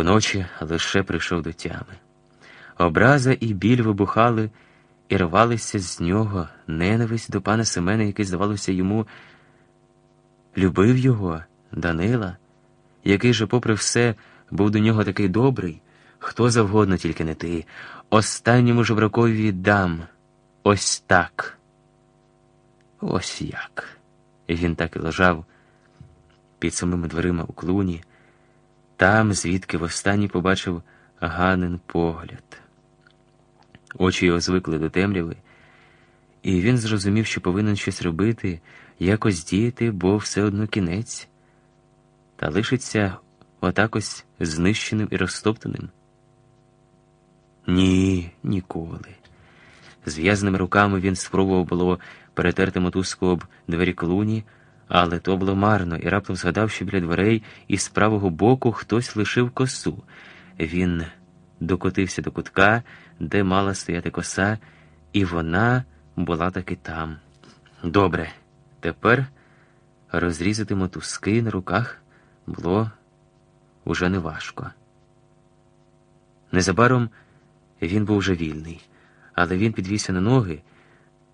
Поночі лише прийшов до тями. Образа і біль вибухали і рвалися з нього ненависть до пана Семена, який, здавалося, йому любив його, Данила, який же, попри все, був до нього такий добрий, хто завгодно, тільки не ти. Останньому жебракові віддам. Ось так. Ось як. І він так і лежав під самими дверима у клуні, там, звідки востаннє побачив Ганин погляд. Очі його звикли до темряви, і він зрозумів, що повинен щось робити, якось діяти, бо все одно кінець, та лишиться отак ось знищеним і розтоптаним. Ні, ніколи. Зв'язаними руками він спробував було перетерти мотузку об двері клуні, але то було марно, і раптом згадав, що біля дверей із правого боку хтось лишив косу. Він докотився до кутка, де мала стояти коса, і вона була таки там. Добре, тепер розрізати мотузки на руках було уже неважко. Незабаром він був вже вільний, але він підвівся на ноги,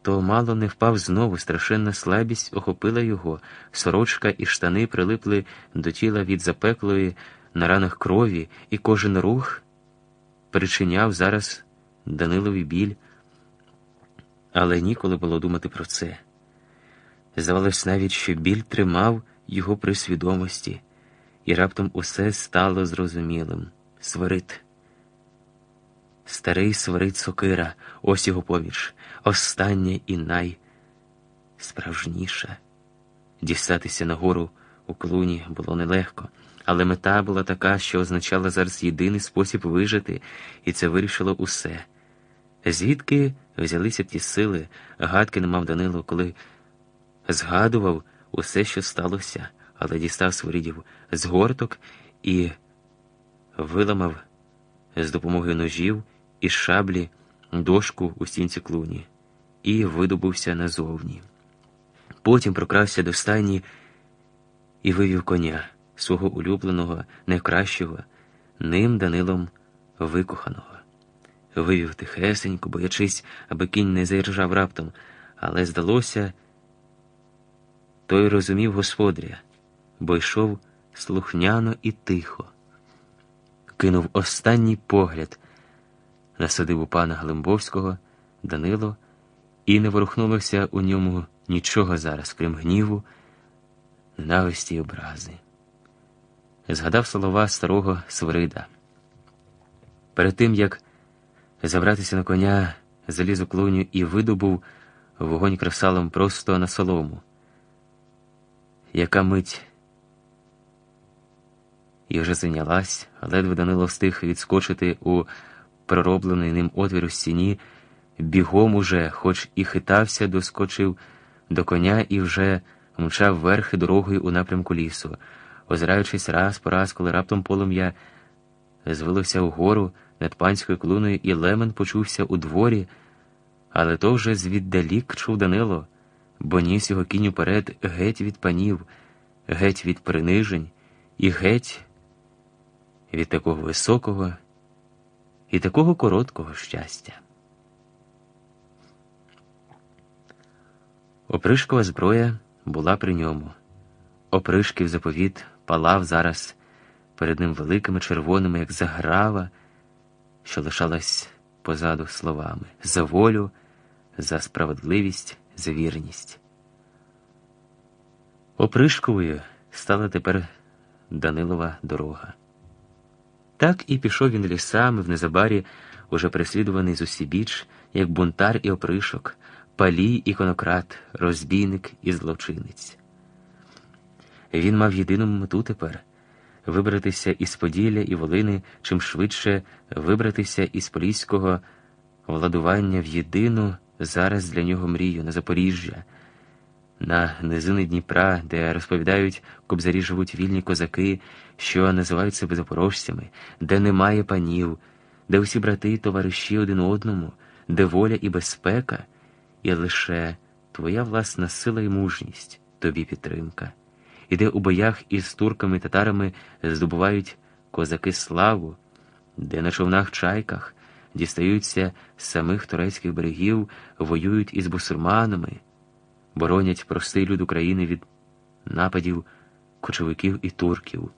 то мало не впав знову, страшенна слабість охопила його, сорочка і штани прилипли до тіла від запеклої на ранах крові, і кожен рух причиняв зараз Данилові біль, але ніколи було думати про це. Здавалось навіть, що біль тримав його при свідомості, і раптом усе стало зрозумілим. Сварит. Старий сварит сокира, ось його поміч, остання і найсправжніша. Дістатися нагору у клуні було нелегко. Але мета була така, що означала зараз єдиний спосіб вижити, і це вирішило усе. Звідки взялися ті сили, гадки не мав Данило, коли згадував усе, що сталося, але дістав сворідів з горток і виламав з допомогою ножів і шаблі дошку у стінці клуні і видобувся назовні. Потім прокрався до стайні і вивів коня свого улюбленого, найкращого, ним Данилом викоханого. Вивів тихесенько, боячись, аби кінь не заіржав раптом, але здалося, той розумів господаря, бо йшов слухняно і тихо, кинув останній погляд на садибу пана Глимбовського, Данило, і не ворухнулося у ньому нічого зараз, крім гніву, ненависті й образи згадав слова старого Свирида. Перед тим, як забратися на коня, заліз у клуню і видобув вогонь кресалом просто на солому. Яка мить і вже зайнялась, ледве Данило встиг відскочити у пророблений ним отвір у стіні, бігом уже, хоч і хитався, доскочив до коня і вже мчав верхи дорогою у напрямку лісу. Озираючись раз по раз, коли раптом полум'я звелося вгору над панською клуною, і лемен почувся у дворі, але то вже звіддалік чув Данило, бо ніс його кінь уперед геть від панів, геть від принижень і геть від такого високого і такого короткого щастя. Опришкова зброя була при ньому. Опришків заповіт палав зараз перед ним великими червоними, як заграва, що лишалась позаду словами за волю, за справедливість, за вірність. Опришковою стала тепер Данилова дорога. Так і пішов він лісами в незабарі, уже переслідуваний з усібіч, як бунтар і опришок, палій і конократ, розбійник і злочинець. Він мав єдину мету тепер вибратися із Поділля і Волини чим швидше вибратися із поліського владування в єдину зараз для нього мрію на Запоріжжя, на низини Дніпра, де розповідають, кобзарі живуть вільні козаки, що називають себе запорожцями, де немає панів, де усі брати і товариші один одному, де воля і безпека, і лише твоя власна сила і мужність, тобі підтримка. І де у боях із турками і татарами здобувають козаки славу, де на човнах чайках дістаються з самих турецьких берегів, воюють із бусурманами, боронять простий люд України від нападів кочовиків і турків.